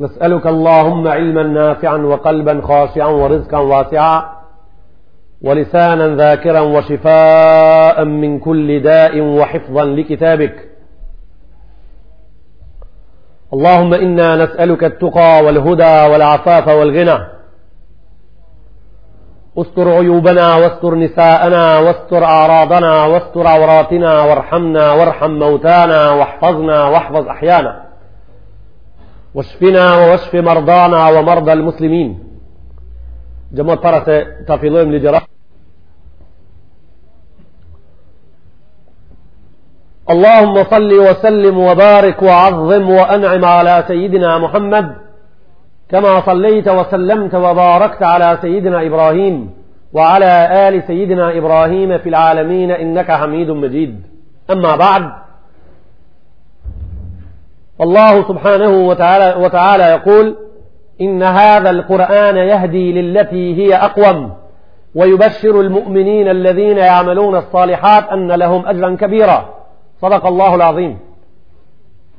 نسألك اللهم علما نافعا وقلبا خاشعا ورزقا واسعا ولسانا ذاكرا وشفاء من كل داء وحفظا لكتابك اللهم إنا نسألك التقى والهدى والعفاف والغنى استر عيوبنا واستر نساءنا واستر أعراضنا واستر عوراتنا وارحمنا وارحم موتانا واحفظنا واحفظ أحيانا واشفنا واشف مرضانا ومرضى المسلمين جمع طرس se لجراء اللهم صل وسلم وبارك وعظم وأنعم على سيدنا محمد كما صليت وسلمت وباركت على سيدنا إبراهيم وعلى آل سيدنا إبراهيم في العالمين إنك حميد مجيد أما بعد والله سبحانه وتعالى, وتعالى يقول إن هذا القرآن يهدي للتي هي أقوم ويبشر المؤمنين الذين يعملون الصالحات أن لهم أجرا كبيرا صدق الله العظيم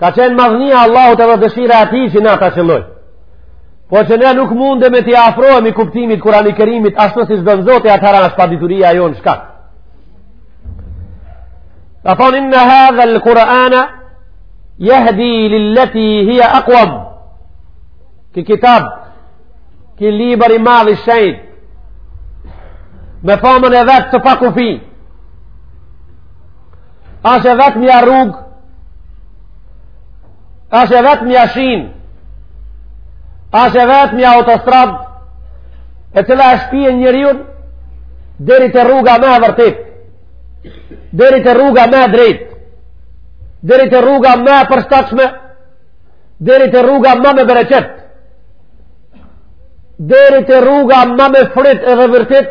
Ka qenë madhnia Allahut edhe dëshira e tij që na ta qëlloj. Po që ne nuk mundemi t'i afrohemi kuptimit Kurani Kerimit ashtu siç don Zoti atëhera asht padituria jonë shkak. Ka thonë inna hadha al-Qur'ana yahdi lillati hiya aqwam. Ki kitab, ki libër i madh i shejtë. Me famën e vet të pakufi. Asht e vetmja rrugë, asht e vetmja shinë, asht e vetmja autostradë, e cila e shpie njeriun, deri te rruga ma e vërtetë, deri te rruga ma e drejtë, deri te rruga ma e përshtatshme, deri te rruga ma me bereqet, deri te rruga ma me fryt edhe virtyt,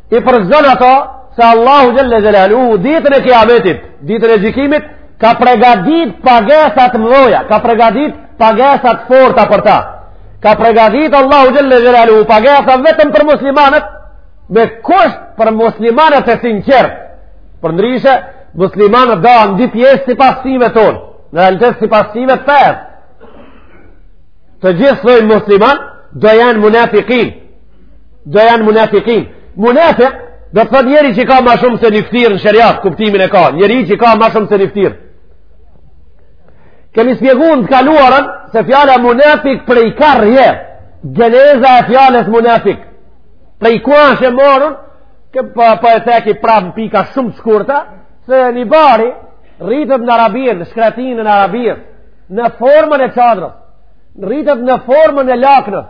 i përgëzon ato se Allahu Xhelle Xhelaluhu ditën e kiametit, ditën e gjykimit, ka pregadit pagesa t'mdhoja, ka pregadit pagesa t'forta për ta. Ka pregadit Allahu Xhelle Xhelaluhu pagesa vetëm për muslimanët, me kusht për muslimanët e sinqertë. Përndryshe, muslimanët dahen në dy pjesë sipas syve tonë, në realitet sipas syve të fesë. Të gjithë s'janë musliman, do janë munafikin. do janë munafikin munafik do të thotë njeri që ka ma shumë se një ftyrë në sheriat kuptimin e ka njeri që ka ma shumë se një ftyrë kemi spjegu në të kaluarën se fjala munafik prej ka rrjedh geneza e fjalës munafik prej ku asht marrun kë pa, po, pa po e ceki prap në pika shumë të shkurta se një bari rritet në Arabi në shkretinën e Arabisë në formën e çadrës rritet në formën e laknës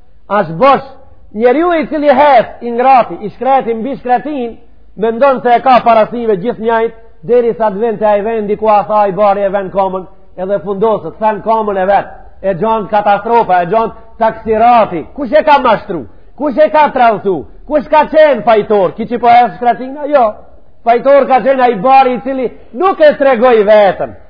asht bosh njeriu i cili hec i ngrati i shkreti mbi shkretinë mendon se e ka para syve gjithë njajt derisa të ven te ai vendi ku asht ai bari e ven komën edhe fundoset then komën e vet e gjon katastrofa e gjon taksirati kush e ka mashtru kush e ka tradhtu kush ka qenë fajtor ki që po hec shkretina jo fajtor ka qenë ai bari i cili nuk e tregoi veten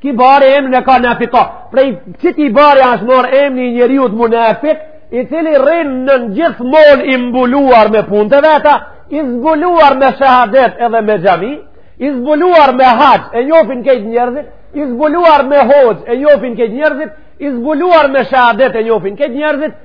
Ki bari emnin e ka nafika. Prej qeti bari asht marr emni i njeriut munafik, i cili rrin gjithmonë i mbuluar me punë të veta, i zbuluar me shahadet edhe me xhami, i zbuluar me haxh e njofin kejt njerëzit, i zbuluar me hoxhë e njofin kejt njerëzit, i zbuluar me shahadet e njofin kejt njerëzit,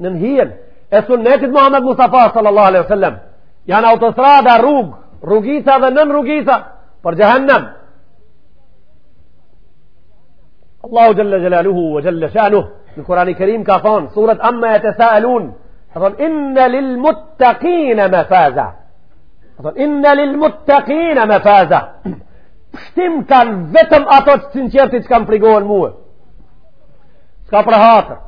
nën hijen e sunnetit Muhammed Mustafa sallallahu alaihi sallam janë autostrada rrugë rrugica dhe nënrrugica për xhehennem Allahu xhelle xhelaluhu ve xhelle shanuh në kurani kerim ka thonë surat amma jetesaalun ka thonë inna lil muttaqina mefaza ka thonë inna lil muttaqina mefaza pshtim kanë vetëm ato të sinqerti që ka më frigohen mue s'ka për hatër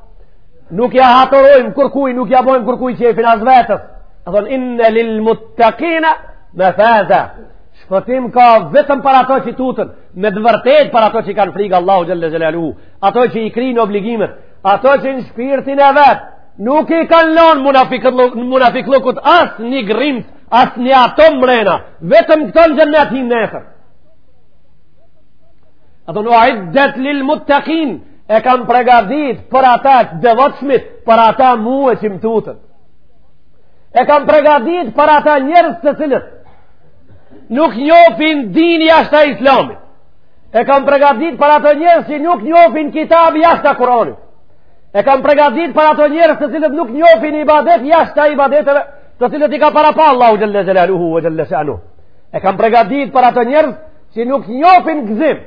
Nuk ja hatërojmë kërkuj, nuk ja bojmë kërkuj qefin as vetes. Ka thonë, inne lil muttakina mefaza. Shpëtim ka vetëm për ato që i tuten, me të vërtetë për ato që kanë frikë Allahu Xhelle Xhelaluhu, ato që i kryjnë obligimet, ato që në shpirtin e vet, nuk i kanë lonë munafikllukut as një grimcë, as një atom mrena, vetëm këto në xhennet hinë nesër. Ka thonë uiddet lil muttakin, e kam pregadit për ata të devotshmit, për ata mua që më tuten. E kam pregadit për ata njerës të cilët, nuk njofin din jashta islamit. E kam pregadit për ata njerëz që nuk njofin kitab jashta Kuronit. E kam pregadit për ata njerëz të cilët nuk njofin ibadet jashta ibadeteve, të cilët i ka parapa Allahu xhelle xhelaluhu ve xhelle shanuh. E kam pregadit për ata njerëz që nuk njofin gëzim,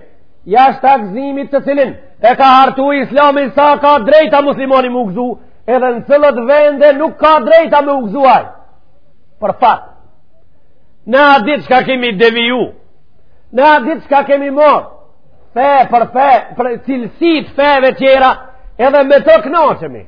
jashta gëzimit të cilin, e ka hartu islami sa ka drejta muslimoni me u gëzu, edhe në cilët vende nuk ka drejta me u gëzu ai. Për fat, ne atë ditë çka kemi deviju, ne atë ditë çka kemi morr, fe për fe, për cilësitë e feve tjera, edhe me to knaqemi.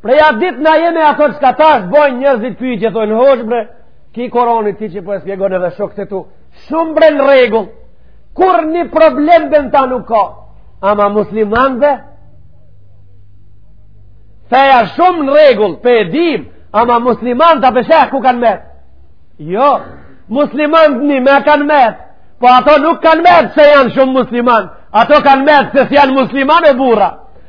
Prej atë ditë na jemi ato çka tash bojnë njerzit pyetje, thonë hoxhë bre, ky Kuroni ti që po e spjegon edhe shokët tu, shumë bre në rregull, kurrnjë problem dhe në ta nuk ka, ama muslimanve, feja shumë në rregull, pe e dim, ama muslimanët a pe sheh ku kanë met, jo, muslimanët njime kanë met, po ato nuk kanë met se janë shumë muslimanë, ato kanë met se s'janë muslimanë o burra,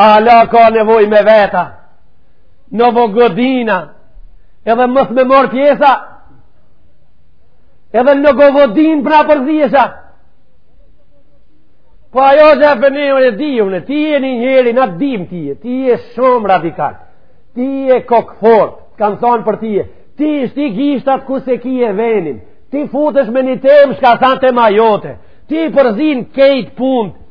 Hala ka nevojë me vet a, Nova Godina, edhe mos me morr pjesë a, edhe Nova Godinë pra përzisha. Po ajo që e për neve e dijmë, ti je një njeri, na të dim tye, ti je shumë radikal, ti je kokëfortë, kanë thonë për tye, ti i shti gishtat ku s'e ki venin, ti futesh me një temë çka s'a tema jote, ti përzin kejt punët,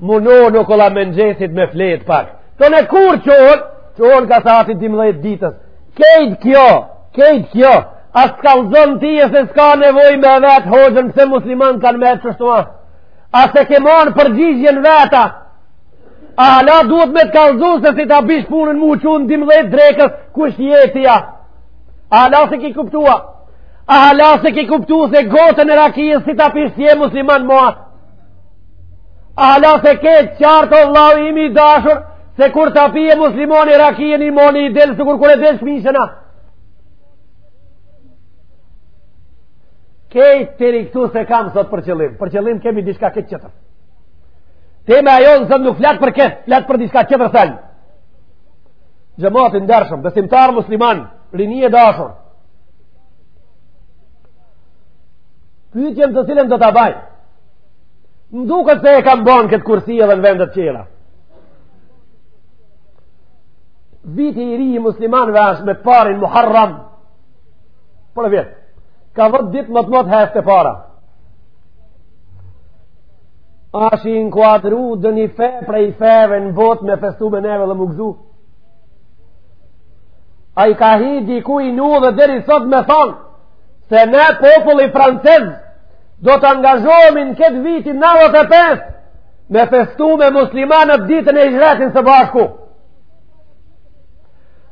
Muno në kolla mëngjesit me flejt pak. Të në kur çon, çon ka sahati dymdhjetë ditës. Kejt kjo, kejt kjo, a s'të kallëzon tye se s'ka nevojë me vet hoxhën pse muslimanët kanë met kështu a. A s'e ke marrë përgjigjen vet a, ala duhet me të kallëzu se si ta bishë punën m'u çu në dymdhjetë drekës, kush je ti a. Ala s'e ki kuptu a, ala s'e ki kuptu se gotën e rakisë si ta pish s'je musliman mo a. Ala s'e ke të qartë o vllau im i dashur se kur ta pije muslimani rakinë imani i del sikur kur e desh kmishën a. Kejt deri këtu s'e kam sot për qëllim. Për qëllim kemi diçka kejt tjetër. Tema e jonë sot nuk flet për këtë, flet për diçka tjetër thellë. Xhemat i ndershëm, besimtarë muslimanë, rini e dashur, Pyetjen të cilën do ta baj. Më duket se e kam ban n'këtë kursi edhe në vendet tjera. Viti i ri i muslimanëve është me t'parin Muharrem. Për vjet. Ka vot ditë më të mot hestë para. A asht inkuadru ndonjë fe prej feve në botë me festu me neve dhe m'u gëzu? A i ka hi dikuj n'udhë deri sot me thonë? se ne populli francez do të angazhohemi në këtë vitin 95 me festu me muslimanët ditën e hixhretit së bashku.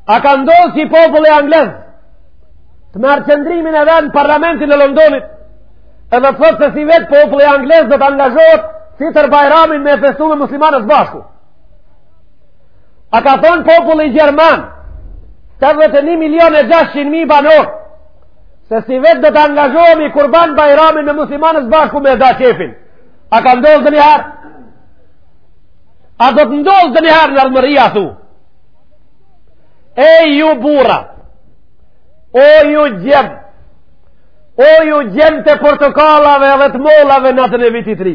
A ka ndodh që populli anglez të merr qëndrimin e vet në parlamentin e Londonit edhe të thotë se sivjet populli anglez do të angazhohet Fitër Bajramin me festu me muslimanët së bashku. A ka thonë populli gjerman, 81 milion e 600 mijë banorë, se sivjet do të angazhohemi Kurban Bajramin me muslimanët s'bashku me da qefin. A ka ndodh ndonjëherë? A do të ndodhë ndonjëherë në ardhmëri a thu? Ej ju burra, o ju djem, o ju djem të portokallave dhe të mollave natën e vitit ri.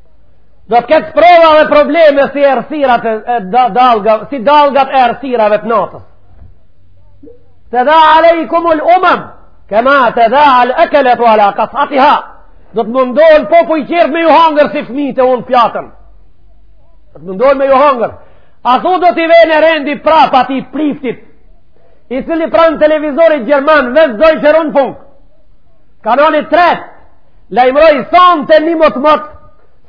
Do të ketë sprova dhe probleme si errësirat e dallga, si dallgët e errësirave të natës. Teda alejkumul umem, kema tedal ekeletu ala kasatiha, do të mundohen popujt tjerë me ju hangër si fmijt e unët pjatën. Do të mundohen me ju hangër. A thu do t'i vjen rendi prap atij priftit, i cili pranë televizorit gjerman, Westdeutscher Rundfunk. Kanuni tret, lajmëroi thonte një motmot,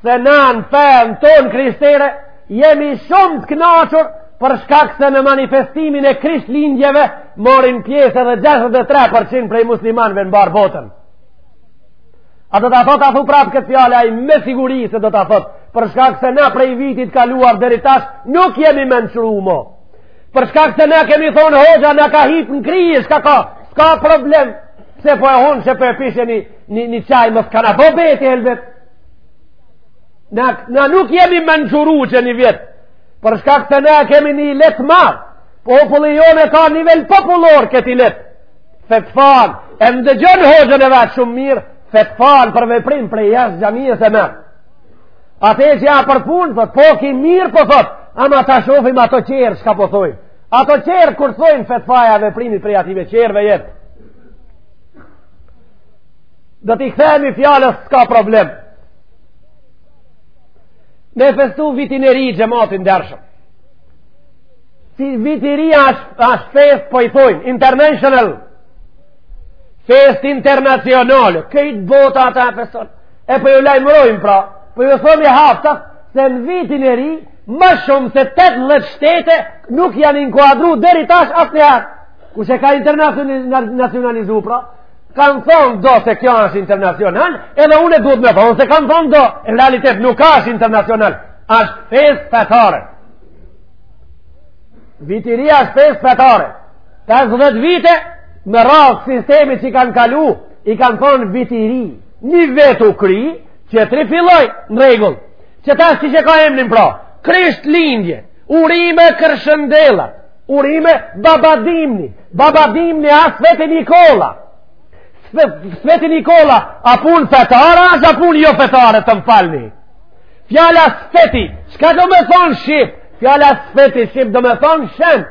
se na në fenë tonë krishtere, jemi shumë të knaqur për shkak se në manifestimin e Krishtlindjeve, marrin pjesë edhe 63% prej muslimanve në mbarë botën. A do ta thotë, a thu prapë këtë fjalë, ai me siguri se do ta thotë, për shkak se na prej vitit kaluar deri tash, nuk jemi mençuru mo. Për shkak se na kemi thonë hoxha, na ka hip në krye, shka ka, s'ka problem, Pse po e thonë se po e pishe një, një, një çaj mos ka me u bo, bet elbet? Na, na nuk jemi mençuru qe një vjet, për shkak se na kemi milet, more, po populli jonë e ka nivel popullor ky milet, fetfanë e ndëgjon hoxhën e vet shumë mirë, fetfanë për veprim për jashtë xhamisë e merr. Atë që ia për punë, po ky mirë, po thotë, ama ta shofim ata tjerë, shka po thojnë. Ata tjerë kur thojnë fetfaja e veprimit prej atyne tjerëve jet. Do t'i këthemi fjalës s'ka problem. Me festu vitin e ri xhemat i ndershëm. Se viti i ri ashtë asht festë po i thojnë, international. Festë internacional. Krejt bota ata e feston. E po ju lajmërojmë pra. Po ju thomi haptas se në vitin e ri Më shumë se 18 shtete nuk janë inkuadru deri tash asnjëherë. Kush e ka internacionalizu pra, kanë thonë do se kjo është internacional, edhe unë e duhet me thonë se kanë thonë do, në realitet nuk është internacional, është festë fetare. Viti i Ri është festë fetare. 50 vite me radhë sistemit që i kanë kalu, i kanë thonë Viti i Ri. Një vit u kry, tjetri filloi në rregull. Qe tash siç e ka emnin pra, Krishtlindje, urime Kërshëndellat, urime babadimni, babadimni asht Sveti Nikolla. Sveti Nikolla, a punë fetare asht, a punë jofetare të m'falni. Fjala sveti, çka do me thonë shqip? Fjala sveti, shqip do me thonë shenjt.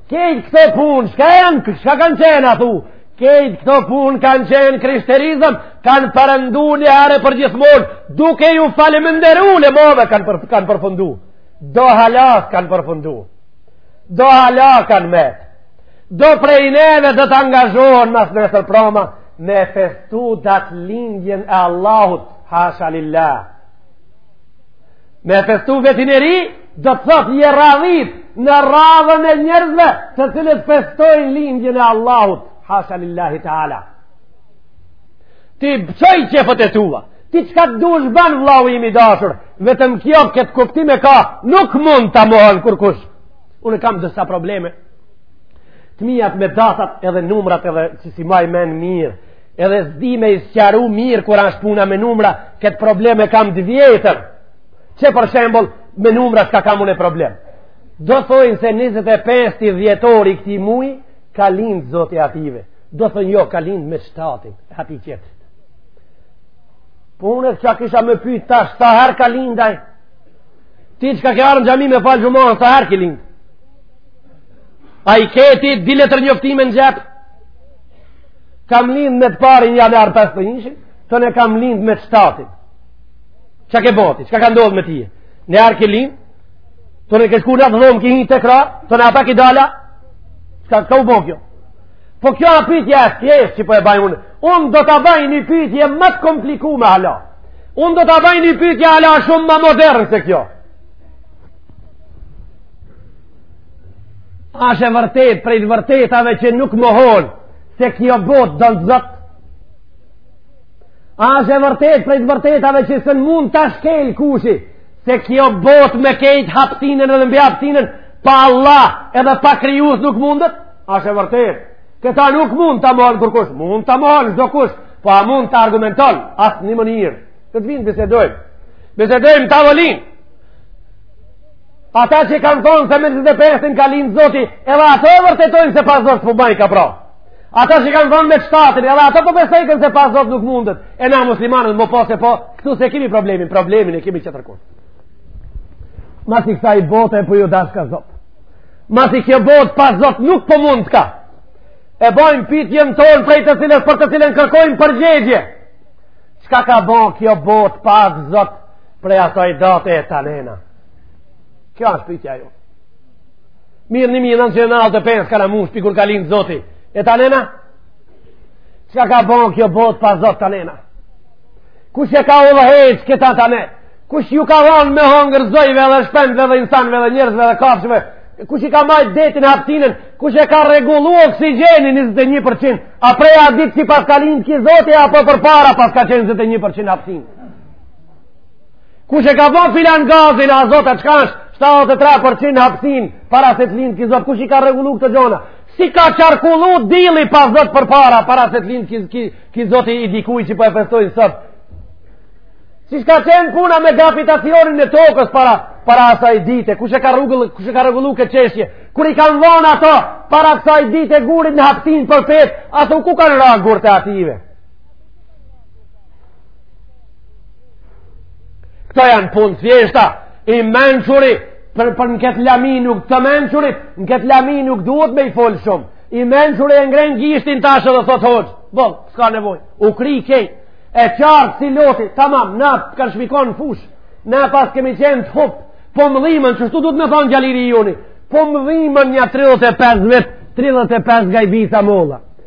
Krejt këto punë, shka janë, shka kanë qenë a thu? Krejt këto punë kanë qenë krishterizëm, kanë perëndu njëherë e përgjithmonë, duke ju falimenderu në move kanë, për, kanë përfundu. Do hala s'kanë përfundu. Do hala kanë met. Do prej neve do të angazhohen masnesër prama me festu datëlindjen e Allahut, hasha lillah. Me e festu vitin e ri, do të thotë je radhitë në radhën e njerëzve të cilët festojnë lindjen e Allahut, hasha lillahi ta'ala. Ti pi çoj qejfet e tua, ti çka të dush ban vllau im i dashur, vetëm kjo këtë kuptim e ka, nuk mund ta mohon kurrkush. Unë kam disa probleme, të mijat me datat edhe numrat edhe që si maj men mirë, Edhe s'di me i sqaru mirë kur asht puna me numra, këtë problem e kam të vjetër. Që për shembull, me numra çka kam unë e problem. Do thojnë se 25 dhjetori i këtij muji, ka lind zoti i atyve. Do thojnë jo, ka lind me shtatin, ati qëtë. Po unë e që kisha me pyt tash, sa herë ka lind aj? Ti që ke ardh n'xhami me fal xhumanë, sa herë ki lind? A i ke ti dy letërnjoftime në xhep? Kam lind me të parin janar pesdhet e njëshin, tane kam lind me të shtatin. Ça ke bo ti, ça ka ndodh me ty? Një herë ke lind, tane ke shku n'atë dhomë ki hi tekrar, tane apet ki dal a, çka ka u bo kjo? Po kjo a pytje e thjeshtë që po e baj unë, unë do ta baj një pytje ma të komplikume hala. Unë do ta baj një pytje hala shumë ma moderne se kjo. Asht e vërtetë prej të vërtetave që nuk mohon se kjo botë don zot. Asht e vërtetë prej të vërtetave që s'e mund ta shkel kushi se kjo botë me krejt hapsinën edhe mbi hapsinën pa Allah edhe pa krijus nuk mundet. Asht e vërtetë. Këta nuk mund ta mohon kurkush. Mund ta mohon çdokush. Po a mund ta argumenton. Asnjë mënyrë. Le të vinë bisedojmë. Bisedojmë n'tavolinë. Ata që kanë thonë se me 25-in ka lind zoti, edhe ato e vërtetojnë se pa zot s'po bajka pra. Ata që kanë thonë me 7-in, edhe ato po besojkan se pa zot nuk mundet. E na muslimanët mo po se po, këtu s'e kemi problemin, problemin e kemi tjetërkun. Masi kësaj bote e po ju dashka zot. Masi kjo botë pa zot nuk po mundka. E bojmë pytjen tonë prej të cilës për të cilën kërkojmë përgjegje. Çka ka bo kjo botë pa zotë? prej asaj date e tanena. Kjo është pytja ju. Mirë një mijë në që në altë pensë ka në mu shpi kur ka lind zoti. E tanena? Ça ka bon kjo botë pa zot tanena? Kush e ka udhëheq këta tane? Kush ju ka dhanë me hongër zojve dhe shpendve dhe insanve dhe njërzve dhe kafshve? Kush i ka majt detin hapsinën? Kush e ka rregullu oksigjenin 21%? A prej at ditë si paska lind ky zoti apo përpara paska qenë 21% n'hapsinë? Kush e ka bo filan gazin, azot, a çka është, 73% n'hapsinë, para se të lind, ky zot, kush i ka rregullu këto gjona, si ka qarkullu dilli pa zot përpara, para se të lind, ky, ky, ky zot i dikujt që po e festojnë sot, si ka qenë puna me gravitacionin e tokës para, para asaj dite, kush e ka rregullu, kush e ka rregullu këtë çështje, kur i kanë vonë ato, para asaj dite gurin në hapsinë përpjetë, ato ku kanë ra gurët e atyve, Këto janë punë të fjeshta, i mençuri, për, për në këtë lami nuk të mençurit, në këtë lami nuk duhet me i folë shumë. I mençuri e ngren gishtin tash edhe thotë hoxhë, boll, s'ka nevojë, u kry kejt, e qartë si loti, tamam, na të kanë shmikon në fushë, na paskemi qenë të hupë, po më dhimen, qështu duhet me thonë djali i ri juni, po më dhimen nja 35 vjet, 35 gajbica mola.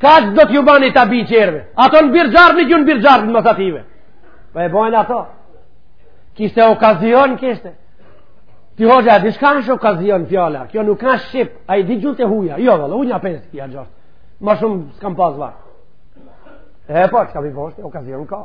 Kaq do t'ju bani tabi tjerve? Ato në birë gjarpnit, ju në birë gjarpnit mas ative. Pa po e bojnë ato. Kishte okazion, kishte. Ti hoxha, di shka asht okazion fjala? Kjo nuk asht shqip, ai di gjuhë të huja. Jo valla, unë nja pesë a gjashtë. Ma shumë s'kam pas vakt. E po, çka mi poshtë, okazion ka.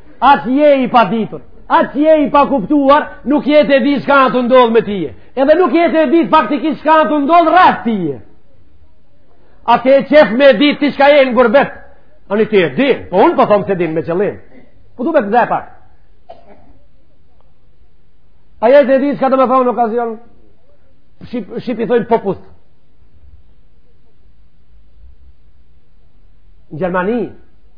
Aq je i paditur, aq je i pakuptuar, nuk je t'e di shka tu ndodh me tije. Edhe nuk je t'e di faktikisht shka tu ndodh rreth tije. A ke qef me ditë ti shka je në gurbet? Ani ti e di, po unë po thom s'e din me qëllim. Po du me të dhe pak. A je t'e di shka do me thonë okazion? Shqip, shqip i thojnë popust. Në Gjermani,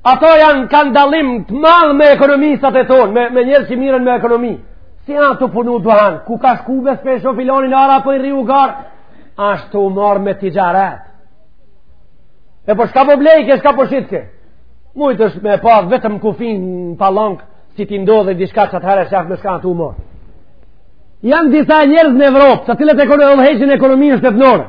Ato janë kanë dallim të madh me ekonomistat e tonë, me, me njerëz që miren me ekonomi. Si janë tu punu duhan, ku ka shku me s'pe sho filonin ara po i riu garë, ashtë tu marrë me cigaret. E po shka po blejke, shka po shitke? Mujtësh me pa vetëm kufin në Palankë, si t'i ndodhë dishka qatëherë shafë me shka tu marrë. Janë disa njerëz në Evropë, të cilët e udhëheqin ekonominë shtetnore.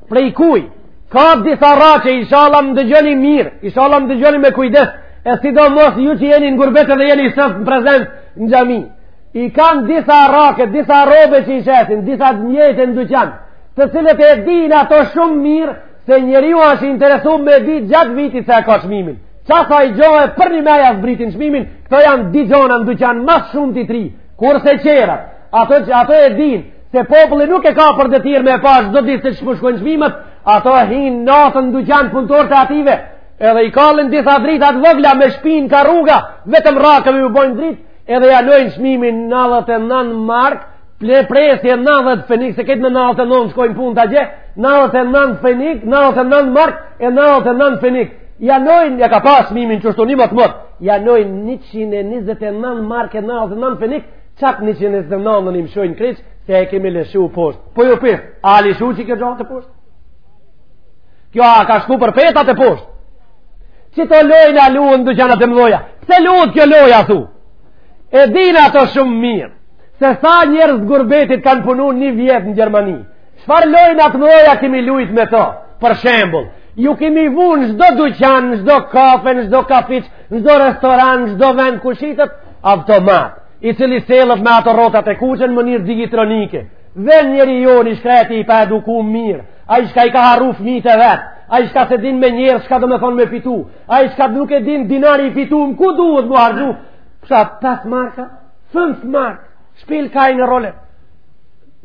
Prej kuj, ka disa rraqe, ishalla më dëgjoni mirë, ishalla më dëgjoni me kujdes, e sidomos ju që jeni në gurbet edhe jeni sësë në prezent në xhami. I kanë disa rrake, disa rrobe që i shesin, disa mjete në dyqan, të cilët e din ato shumë mirë, se njeriu ashtë i interesu me di gjatë vitit sa e ka çmimin. Qasaj gjoje përnime ja zbritin çmimin, këto janë dy gjona në dyqan ma s'shumti tri, Kurse tjerat, ato që ato e din, se populli nuk e ka për detyrë me pa çdo ditë se ç'po shkojnë çmimet, ato hin natën në dyqan punëtorët e ative, edhe i kallin disa drita të vogla me shpinë ka rruga, vetëm rrakeve ju bojnë dritë, edhe ja vnojnë çmimin 99 mark, ple presje 90 fenik, se kejt me 99 shkojnë punët atje, 99 fenik, 99 mark e 99 fenik. Ja vnojnë, ja ka pas çmimin qështu nji motmot. Ja vnojnë 129 marke e 99 fenik, qatë 129-ën i mshojnë kryq, se e kemi lëshu poshtë. Po ju pys, a lëshu që kjo gjo teposhtë? Kjo a ka shku përpjetë a teposhtë? Qito lojna luhen te dyqanat e mdhoja. Pse luhet kjo loja, athu? E din ato shumë mirë, se sa njerëz gurbetit kanë punu një vjetë në Gjermani, Çfar lojna të mdhaja kemi lujt me to? Për shembul, ju kemi vu në çdo duqan, në çdo kafe, në çdo kafiq, në çdo restoran, në çdo vend ku shitet, automat, i cili sillet me ato rrotat e kuqe në mënyrë digitronike. Dhe njeri jonë i shkreti i pa eduku mirë, ai çka i ka harru fmit e vet, ai çka s'e din me njërë, çka do me thonë me fitu, ai çka nuk e din dinari i fitum ku duhet mu harxhu? Psa, pesë marka, fëmës marka, shpil ka i në rulet.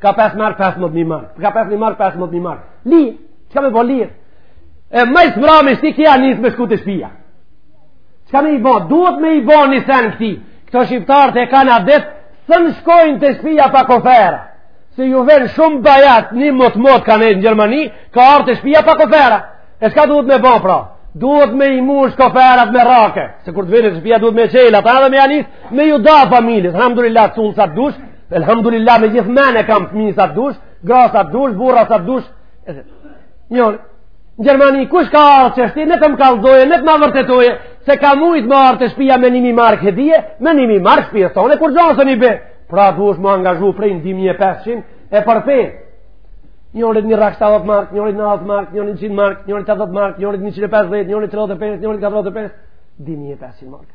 Ka 5 mark, 15.000 mark. Ka 5.000 mark, 15.000 mark. Li, çka me bo lirë? E ma së mrami, shti kja nis me shku te shpia. Çka me i bo? Duhet me i bo një sen këti. Këta shqiptarët e kanë adet, s'un shkojnë te shpia pa kofera. Se ju vjen shumë bajat, një motmot ka nejt në Gjermani, ka ardhë te shpia pa kofera. E çka duhet me bo pra? Duhet me i mush koferat me rraqe. Se kur të vjen te shpia duhet me i çel ata edhe me ja nis, me ju da familjes. Elhamdulillah, cullë sa të dush, Elhamdulillah me gjithë men e kam fëmi sa të dush, gra sa të dush, burra sa të dush. Njërë, në Gjermani, kush ka ardhë qeshtu, le të më kallzoje, le të ma vërtetoje, se ka mujtë me ardhë te shpia me nimi markë hedije, me nimi markë s'pshton, e kurgjo së një be, pra dush m'u angazhu prej nja 2500 e përpjetë, njërit një rraqe 70 markë, njërit 90 markë, njërit 100 markë, njërit 80 markë, njërit 150, njërit 35, njërit 45, 2500 markë.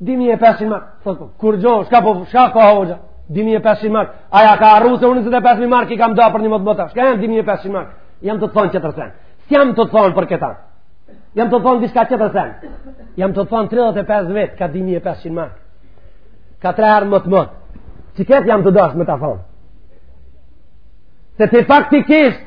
2500 mark, thot po, kurgjo, çka po, çka ka hoxha, 2500 mark, ai ka harru se unë 25.000 mark i kam da për një motmot, a çka janë 2500 mark, jam tu të thonë tjetër sen, s'jam tu të thonë për këta, jam tu të thonë diçka tjetër sen, jam tu të thonë 35 vetë ka 2500 mark, ka tre herë motmot, qekëtë jam tu dashtë me ta thonë, se ti faktikisht,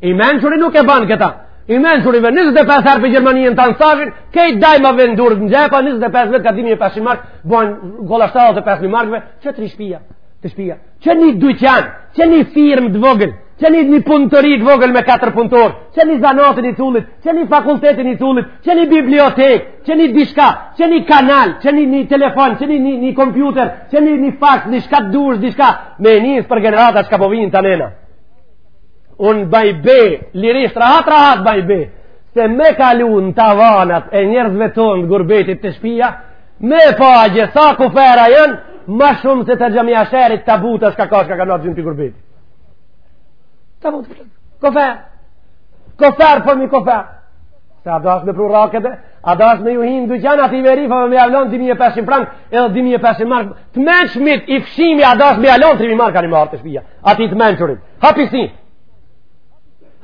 I mençuri nuk e ban këta. I mençuri vjen 25 herë prej Gjermanie n' të ansashin, krejt dajma me durë në xhepa, 25 vetë ka 2500 markë, bojnë gola 75.000 markëve, qe tri shpia, te shpia. Qe një duqan, qe një firmë të vogël, qe një një punëtori të vogël me 4 punëtorë, qe një zanat ni cullit, qe një fakultet ni cullit, qe një bibliotekë, qe një diçka, qe një kanal, qe një, një telefon, qe një, një, një kompjuter, qe një, një fax, një çka t'dush, diçka, me nis për gjenerata çka po vijn të nena. unë baj be, lirisht rahat rahat baj be, se me kalu në tavanat e njerëzve tonë të gurbetit te shpia, me pa qe sa kofera jonë, ma shumë se te xhamia e shehrit tabuta çka ka çka ka nërë gjënë të gurbetit. Tabuta çka, kofera. Kofera përmi kofera. Se u dashtë me pru rraqet, u dashtë me ju hi në dyqana, ati veri, fa me jav lonë 2500 frangë, edhe 2500 markë, të meqë mitë i fshimi, u dashtë me jav lonë 3000 markë, a një m'ardhë te shpia. atij të mençurit. Hapi sytë.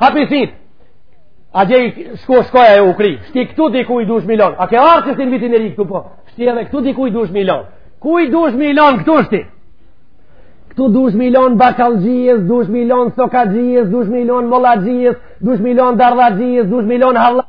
Hapi sytë. A dje i shko shkoja e ukri. Shti këtu diku i dysh milion. A ke arë që si në vitin e ri këtu po. Shti edhe këtu diku i dysh milion. Ku i dysh milion këtu shti. Këtu dysh milion bakallxhisë, dysh milion sokaxhisë, dysh milion mollaxhisë, dysh milion dardhaxhisë, dysh milion halla.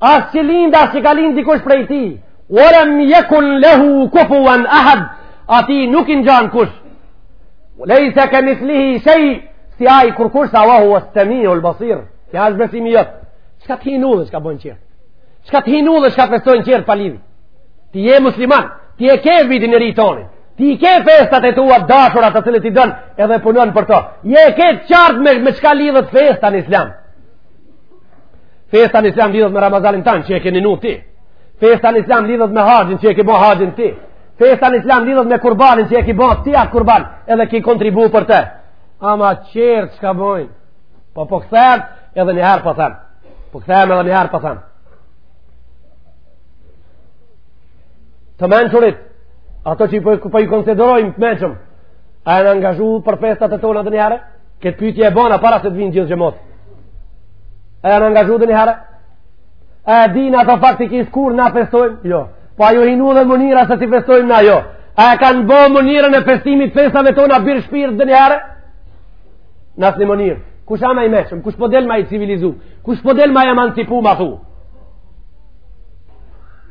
As që lind, as që ka lindë dikush prej tij. Ua lem jekun lehu kufuan ahad, atij nuk i ngjan kush. Lejse kemithlihi shej, si ai kurkush s'a, va huve semiul basir. Ky është besimi jot. Çka të hin n'udhë çka bëjnë tjerët? Çka të hin n'udhë çka festojnë tjerët pa lidhje? Ti je musliman, ti e ke vitin e ri tonin. Ti i ke festat e tua t'dashura të cilat i don edhe punon për to. Ti e ke qartë me, me çka lidhet festa në islam. Festa në islam lidhet me Ramazanin tan që e ke ninu ti. Festa në islam lidhet me haxhin që e ke bo haxhin ti. Festa në islam lidhet me kurbanin që e ke bo ti atë kurban edhe ki kontribu për te. Ama tjerët çka bojnë. Po po kthehem edhe njëherë po them. Po kthehem edhe njëherë po them. Të mençurit, ata që i po, po i konsiderojmë të mençëm, a janë angazhu për festat e tona ndonjëherë? Këtë pytje e bona para se të vinë gjithë xhemati. A janë angazhu ndonjëherë? A e dinë ata faktikisht kur na festojmë? Jo. Po a ju hin n'udhë mënyra se si festojmë na jo? A e kanë bo mënyrën e festimit festave tona birë shpirë ndonjëherë? Në asnjë mënyrë. Kush a ma i meçëm? Kush po del ma i civilizu? Kush po del ma i emancipu ma thuj?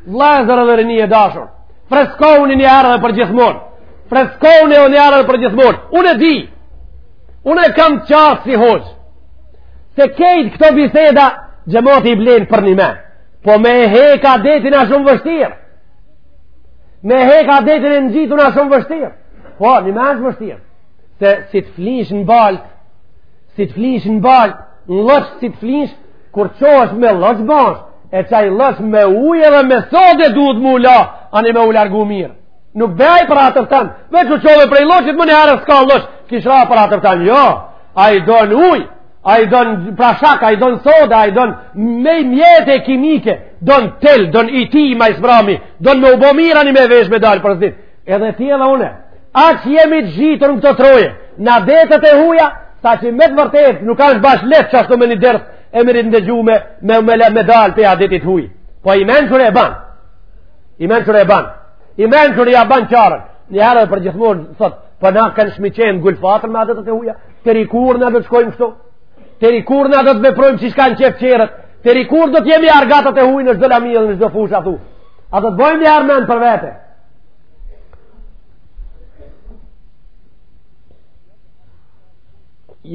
Vllazër dhe rini e dashur. Freskohuni një herë dhe përgjithmonë. Freskohuni një herë dhe përgjithmonë. Unë e di. Unë e kam qartë si hoxhë, se kejt këto biseda xhemati i blen për nime, po me e hekë adetin a shumë vështirë, me e hekë adetin e ngjitun a shumë vështirë, po nime është vështirë, se si të flinsh në baltë, si të flinsh në baltë, në lloç si të flinsh, kur çohesh me lloç bashkë, e qaj lloç me ujë dhe me sodë duhet mu la, ani me u largu mirë. Nuk be aj për hatër tan, veç u çove prej lloçit, menjëherë s'ka lloç, kish ra për hatër tan, jo, ai don uj, ai don prashak, ai don sodë, ai don me mjete kimike, don tel, don iti i majsbrami, don me u bo mirë ani me vesh me dalë për zdi, edhe ti edhe une, aq jemi të ngjitur në këto troje, n'adetet e huja, sa që me të vërtetë, nuk asht bash lehtë qashtu me një ders, e me rinë me, me, me, me dalë prej adetit huj, po i mençuri e ban, I mençur e ban. I mençur ja ban çarën. Një herë dhe përgjithmonë, thot, po na kanë shmi qenë ngulfatën me adetet e huja. Deri kur na do të shkojmë kështu. Deri kur na do të veprojmë qysh kanë qef qerët. Deri kur do të jemi argatët e huj në çdo lami, në çdo fushë atu. A do të bojmë një herë men për vete.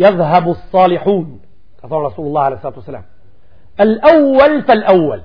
Jadhhabu salihun, ka thonë Rasulullah a.s. El-awwal fal-awwal.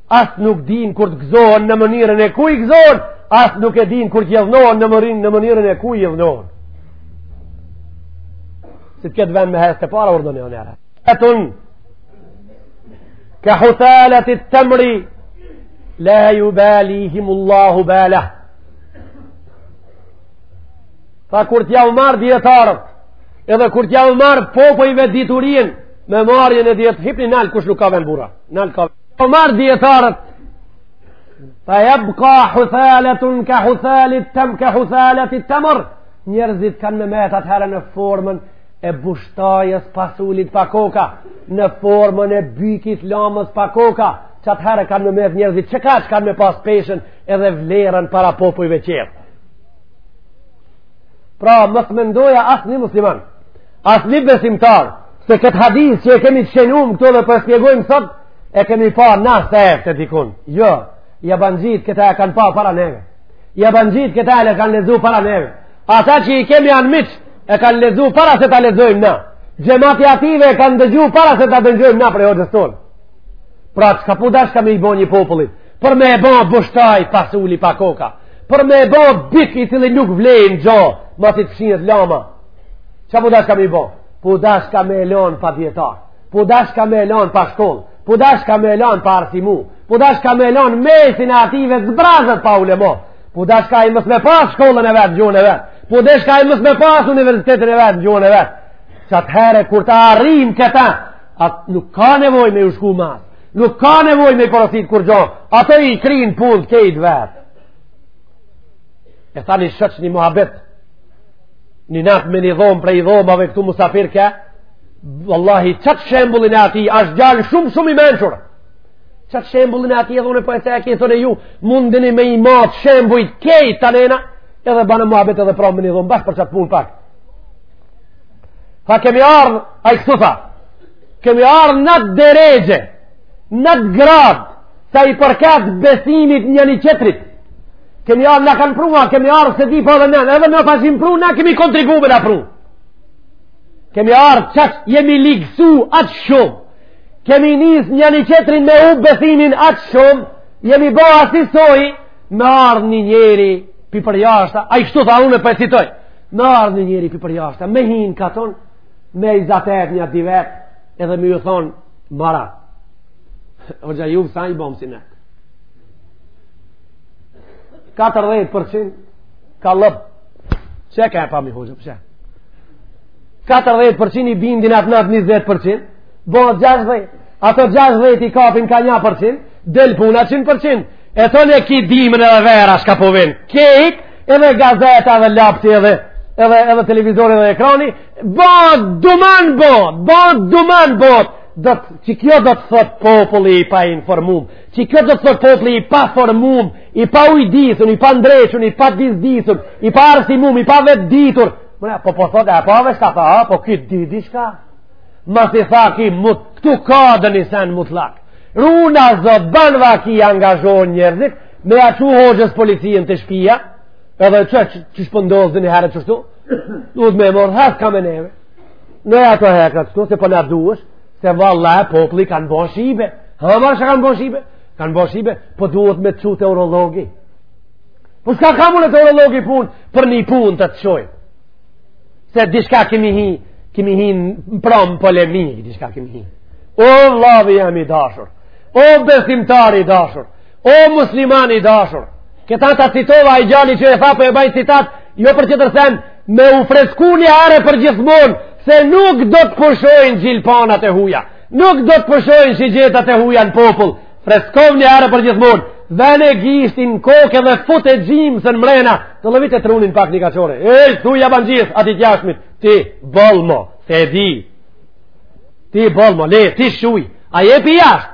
as nuk din kur të gëzohen në mënyrën e kujt gëzohen, as nuk e din kur të idhnohen në mërin në mënyrën e kujt idhnohen. Si të këtë vend me hesë të para urdhën e onere. Etun, ka huthaleti temri, la jubalihimullahu bala. Tha kur t'jau marr dijetarët, edhe kur t'jau marr popujve diturien, me marrjen e dijet, hipni nalt kush nuk ka vend burra, nalt ka vend. Po marr dijetarët, fa jabka huthaletun ka huthalit tem, ka huthaleti temër, njerëzit kanë me met atëherë në formën e bishtajës pasulit pa kokrra, në formën e bykit lamës pa kokrra, qatëherë kanë me met njerëzit qe kaq kanë me pas peshën edhe vlerën para popujve qerë. Pra, mos mendoje asnjë musliman, Asnjë besimtar, se këtë hadith që e kemi të shënum këtu dhe po e shpjegojmë sot, e kemi pa na sefte dikun. Jo, jabanxhitë këta e kanë pa para neve. Jabanxhitë këta e kanë lexu para neve. Ata që i kemi anmiq, e kanë lexu para se ta lexojmë na. Xhemati atyve e kanë dëgju para se ta dëgjojmë na prej hoxhës tonë. Pra, çka po dashka me i bo një popullit? Për me e bo bishtajë pasuli pa kokrra. Për me e bo byk i cili nuk vlen gjo, masi të shinet lama. Ça po dashka me i bo? Po dashka me e lon pa dijetarë. Po dashka me e lon pa shkollë. Po dashka me e lon pa arsimu. Po dashka me e lon mesin e atyve të zbrazët pa ulema. Po dashka ai mos me pas shkollën e vet, gjuhën e vet. Po dashka ai mos me pas universitetin e vet, gjuhën e vet. Qatëherë, kur ta arrin këta, atë nuk ka nevojë me ju shku ma. Nuk ka nevojë me i porosit kurgjo. Ata i kryjn punët krejt vetë. E tha ni shoq një muhabet. një natë në një dhomë prej dhomave këtu musafir ke Wallahi çat shembullin e atij asht djalë shumë shumë i mençur. Çat shembullin e atij edhe unë po e thaj ke thonë ju, mundeni me i mat shembujt krejt tanena, edhe banë muhabet edhe pramë një dhomë bash për çat punë pak. Tha kemi ardh ai kështu tha. Kemi ardh n'at derexhe, n'at gradë, sa i përket besimit njani qetrit. kemi ardh na kanë pru, kemi ardh se di po dhe nënë, edhe na paçin pru, na kemi kontribu me na pru. Kemi ardh qaq, jemi ligësu aq shumë, kemi nis njëni-tjetrin me u bezdi aq shumë, jemi bo asisoj, me ardh një njeri pi për jashta, ai kështu tha unë e po citoj, me ardh një njeri pi për jashta, me hi n'katun, me i zatet nja dy vet, edhe me ju thonë, mara, o gjë ju vësa i bomë si nekë. 14% ka lyp. Qe ka pa me hoxhë, pse? 40% i bindin atë nat 20%, bëhet 60. Ato 60 i kapin ka 1%, del puna 100%. E thonë e ki dimën edhe vera shka po vin. Krejt edhe gazeta dhe lapsi edhe edhe edhe televizori dhe ekrani, bohet duman bohet, bohet duman bohet. Do të, që kjo do të thot populli i painformum. Që kjo do të thotë popli i paformum, i paujdisun, i pandrequn, i padizdisun, i paarsimum, i pavetëdijshëm. Mëra, po po thotë, e po avë shka tha, po kjo Zoti di shka. Ma si tha ky, mut, këtu ka dhe një sen mutlak. Runa Zot, ban vaki angazhon njërzit, me ia çu hoxhës policinë te shpia, edhe që që s'pendohesh dhe një herë qështu, duhet me marrë, hasëm ka me neve. Në e ato hekët, këtu se po na duhesh, Se vallahi populli kanë bo shibe. Ama sa kanë bo shibe? Kanë bo shibe, po duhet me çu te urologi. Po s'ka ka mune te urologi pun, për një pun të të çojnë. Se dishka kemi hi, kemi hi në, pram, polemik, dishka kemi hi. O vllavi jem i dashur, o besimtar i dashur, O musliman i dashur, këta ta citova djali që e tha e po e bajt citat, jo për tjetër sen, me u fresku një herë për gjithmon, se nuk do të pushojnë gjilpanat e huja, nuk do të pushojnë shigjetat e huja në popull, freskoje një herë për gjithmon, vene gishtin kokës dhe fute gjymsën mrena, lëvite trunin pak me kaçavidë, e, tu ja ban gjith, ati tjashmit, ti, bolmo, se di, ti, bolmo, le, ti shuj, ai pi jashtë,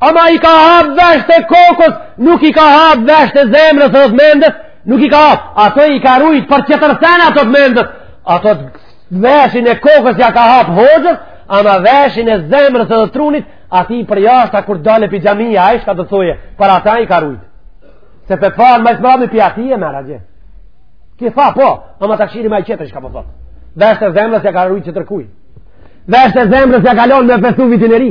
Ama i ka hap veshtë e kokës, nuk i ka hap veshtë e zemrës dhe të mendës, nuk i ka hap. Ato i ka rujt për tjetër sen ato të mendës. Ato veshin e kokës ja ka hap hoxhës, ama veshin e zemrës dhe të trunit, atij përjashta kur del prej xhamie, ai shka të thuje, për ata i ka rujt. Se për falë, ma i së për ati e mera gjë. Ki fa, po, ama ta shiri ma i tjetër, shka po thot. Vesht e zemrës ja ka rujt tjetërkuj. Vesht e zemrës ja ka lonë me festu vitin e ri.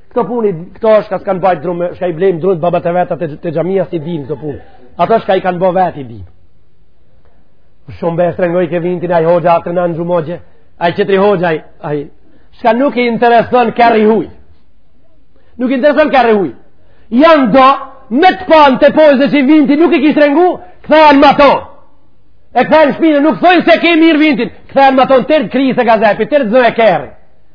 Këto punë, këta shka s'kanë bajt dru, shka i blejnë drutë babat e vet te xhamia s'i dinë këto punë. Ato shka i kanë bo vetë i dinë. Shumë be shtrëngojke vintin, aj hoxha atër në në gjumogje, aj tjetri hoxha, aj, aj, shka nuk i intereson kerri huj. Nuk i intereson kerri huj. Janë do, me të pa n'teposhtëze qi vintin nuk e ki shtrëngu, kthehen matanë. E kthejnë shpinën, nuk thojnë s'e ke mirë vintin, kthehen matanë tërë kriset gazepi, tërë zë e kerri.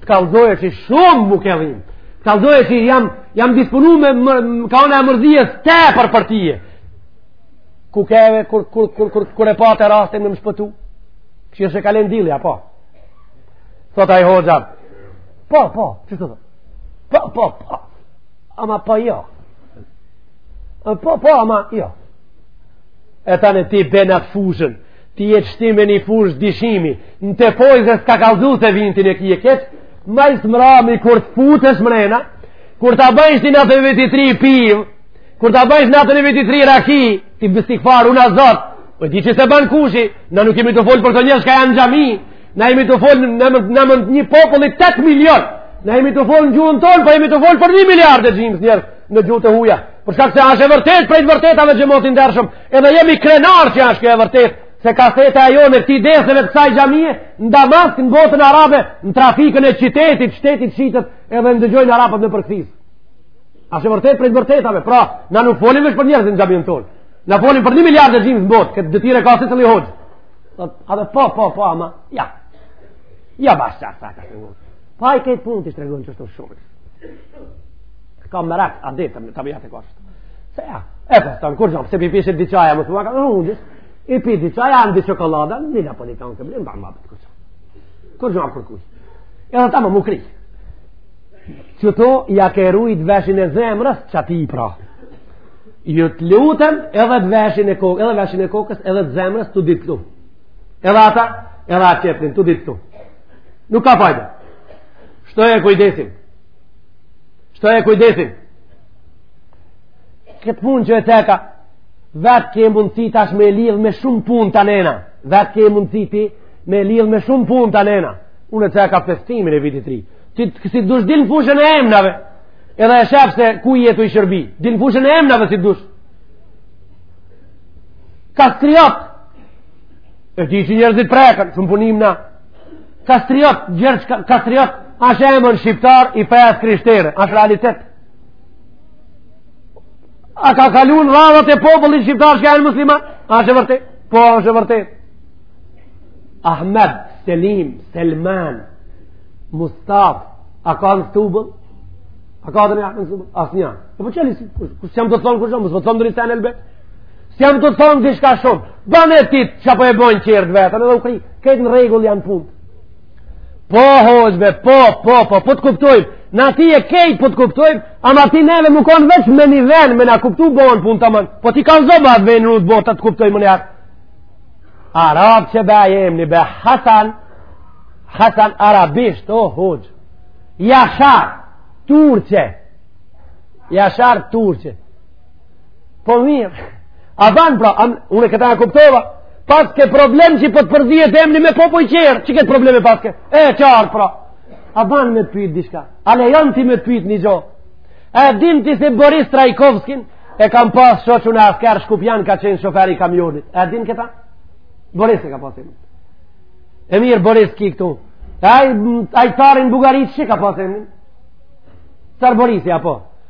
Të kallzojë se shumë m'u ke dhim. Të kallzojë se jam, jam disponu me më, më kah ana e mërzisë tepër për tye. Ku keve, kur, kur, kur, kur, kur e pate rastin me më shpëtu? Kqyrshe kah len dilli, a po? Thot ai hoxha. Po, po, që të thot? Po, po, po. Ama po jo. Po, po, ama jo. E tani ti be n'at fushën. Ti je shti me një fushë dyshimi, në teposhtëze s'ka kallzu se vintin e ke keq, majtë mrami kur të futesh mrena, kur të pish ti natën e Vitit Ri pivë, kur të pish natën e Vitit Ri raki, ti bësik farë unë azotë, po di që s'e ban kushi, na nuk jemi tu folë për këta njerëz shka janë n'xhami, na jemi tu folë n'emën t'një popullit 8 milion, na jemi tu folë në gjuhën tonë, po jemi tu folë për 1 miliard e gjymës njerëz në gjuhë të huja, për shkak se asht e vërtetë prej të vërtetave që motin dërshëm, Edhe jemi krenarë që asht kjo e vërtetë, se kaseta ajo në këti desën e kësaj xhamie, nda mask në botën arabe, në trafikën e qytetit, shtetit shitet, edhe e ndëgjojnë arabët në përkësis. Asht e vërtetë prej të vërtetave, pra, na nuk folim veç për njerëz në xhaminë tonë. Na folim për një miliard e gjymës në botë, këtë detyrë e ka secili hoxhë. A dhe po, po, po, ama, ja. Ja bashkë qarë, sa ka të ngurë. Pa i këtë punë të shtrëngojnë që shtë shumë. Ka më rakë, a dhe të më të ka shtë. Se ja, e për stënë, kurgjë më, se pi pish ni çaj, më të më ka në hundis, i pi ni çaj, ni çokolladë, në ni napolitanë këmë, në bërë mabit, kurgjë më. Kurgjë më, kurkuj. E dhe ta më më kri. Që to, ia ke rujt veshin e zemrës, që ati i pra. Ju të lutem edhe të veshin e kokës, edhe veshin e kokës, edhe të zemrës të ditë lumë. Edhe ata, edhe atë qepnin, të ditë lumë. Nuk ka fajda. Shtoje kujdesin. Shtoje kujdesin. Këtë punë që e ceka, vetë e ke mundësi tash me e lidhë me shumë punë të nena. Vetë e ke mundësi ti me e lidhë me shumë punë të nena. Unë e ceka festimin e Vitit Ri. Ti tek si t'dush dil n'fushën e emnave. Edhe e sheh se ku je tu i shërby. Dil n'fushën e emnave si t'dush. Kastriot. E di që njerëzit preken, shumë punim na. Kastriot, Gjergj Kastriot, asht emën shqiptar i fesë krishtere, asht realitet. A ka kalu n'radhët e popullit shqiptar shka ka emën musliman? Asht e vërtet? Po, asht e vërtet. Ahmed, Selim, Selman, Mustaf, a ka në stubën? A ka dhe një ahme nësë asnjë? E po qëllis, ku s'jam tu thonë kërshon, mësë po thonë dhe një sen elbe? S'jam tu thonë dishka shumë, ban e ti shka po e bojnë tjert veten edhe u kry. Këtë në regull janë punë. Po, hoxhë be, po, po, po, po të kuptojmë. Na ty e krejt po të kuptojmë, ama ti neve me konë veç me një venë, me na kuptu bon punët taman. Po ti kallzo ba atë venë rrëtë botë të kuptojmë më njerë. Arabë që be jemë një be, Hasan, Hasan Arabisht, o, oh, hoxhë. Jashar, Turqe. Jashar, Turqe. Po mirë. A ban pra, an, unë e këta e kuptova, paske problem që i pëtë po përzihet emni me popuj tjerë, që këtë problem e paske? E, qarë pra. A ban me të pyt dishka? A lejon ti me të pyt një gjo? A din ti se Boris Trajkovskin e kam pas shoq në asker shkupjan ka qenë shofer i kamionit. A din këta? Boris e ka pas emni. E mirë Boris ki këtu. Ai cari n'Bugari çka ka pas emnin? Car Boris a po?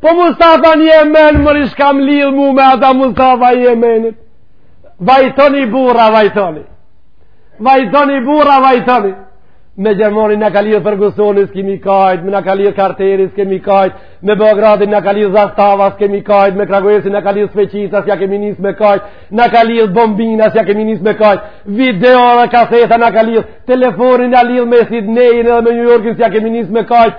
Po Mustafa n'Jemen, more shka m'lidh mu me ata Mustafa n'Jemen. Vajtoni burra, vajtoni. Vajtoni burra, vajtoni. Me Gjermanin na ka lidh Fergusoni, s'kemi kajt, me na ka lidh Karteri, s'kemi kajt, me Beogradin na ka lidh Zastava, s'kemi kajt, me Kragujevcin na ka lidh Sveqita, s'ja kemi nisë me kajt, na ka lidh Bombina, s'ja kemi nisë me kajt, video dhe kaseta na ka lidh, telefoni na lidh me Sidnejin edhe me New Yorkin, s'ja kemi nisë me kajt,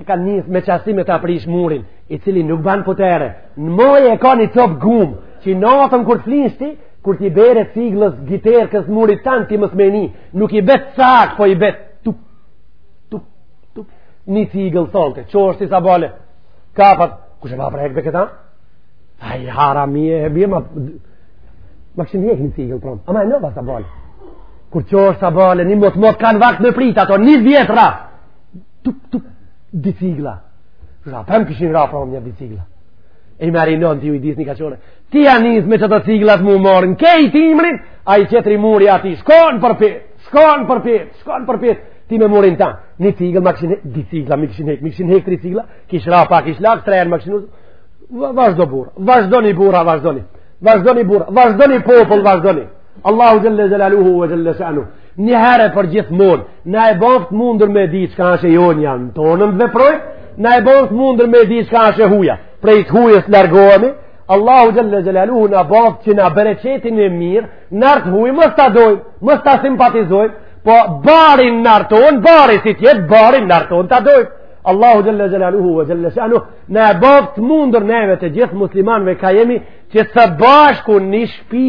e ka nis me qasi me ta prish murin i cili nuk ban potere në maje ka një cop gum që natën kur të flijsh ti kur t'i bjerë ciglës giter kës murit tan ti mos me ni nuk i bet cak po i bet tup tup tup një cigël thojke çohesh ti sabale kapat kush e pa prek dhe këta ai harami e e bje ma ma kishin hjek një cigël prom ama e në pa sabale kur çohesh sabale një mot mot kan vakt me prit ato një vjetra tup tup dy cigla rapem kishin ra prom dy cigla e i meri nënë ti u i disë një kachore ti ja nis me qeto ciglat m'u marr krejt dimrin ai tjetri muri ati shkon përpjet shkon përpjet shkon përpjet ti me murin ta një cigël ma kishin dy cigla m'i kishin hek m'i kishin hek tri cigla kish ra pa kish lak trejen ma kishin vazhdo burra vazhdoni burra vazhdoni vazhdoni burra vazhdoni popull vazhdoni Allahu xhel-le xhelaluhu ve xhel-le shanu Njëherë e përgjithmonë, na e bëftë mundur me di çka është e jonja në tonën ta rujmë, na e bëftë mundur me di çka është e huja. Prej të hujës largohemi, Allahu xhalla xhelaluhu na bëftë që në bereqetin e mirë, në të huj mos ta dojmë, mos ta simpatizojmë, po barin në tonë, bari si të jetë barin në tonë ta dojmë. Allahu xhalla xhelaluhu ve xhalla shanu na bëftë mundur neve të gjithë muslimanëve ka jemi që së bashku në shtëpi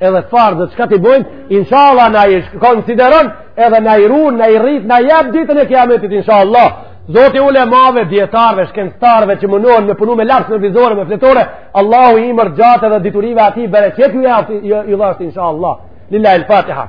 edhe çfarëdo qka t'i bojmë, inshallah na i konsideron, edhe na i runë, na i rritë, na jap ditën e kiametit, inshallah. Zoti ulemave, dijetarve, shkenctarve që mënohen me punu me laps, me vizore, me fletore, Allahu ymër gjatë dhe diturive ati, bereqet ju jap i dhashtë, inshallah. Lil-lahil fatiha.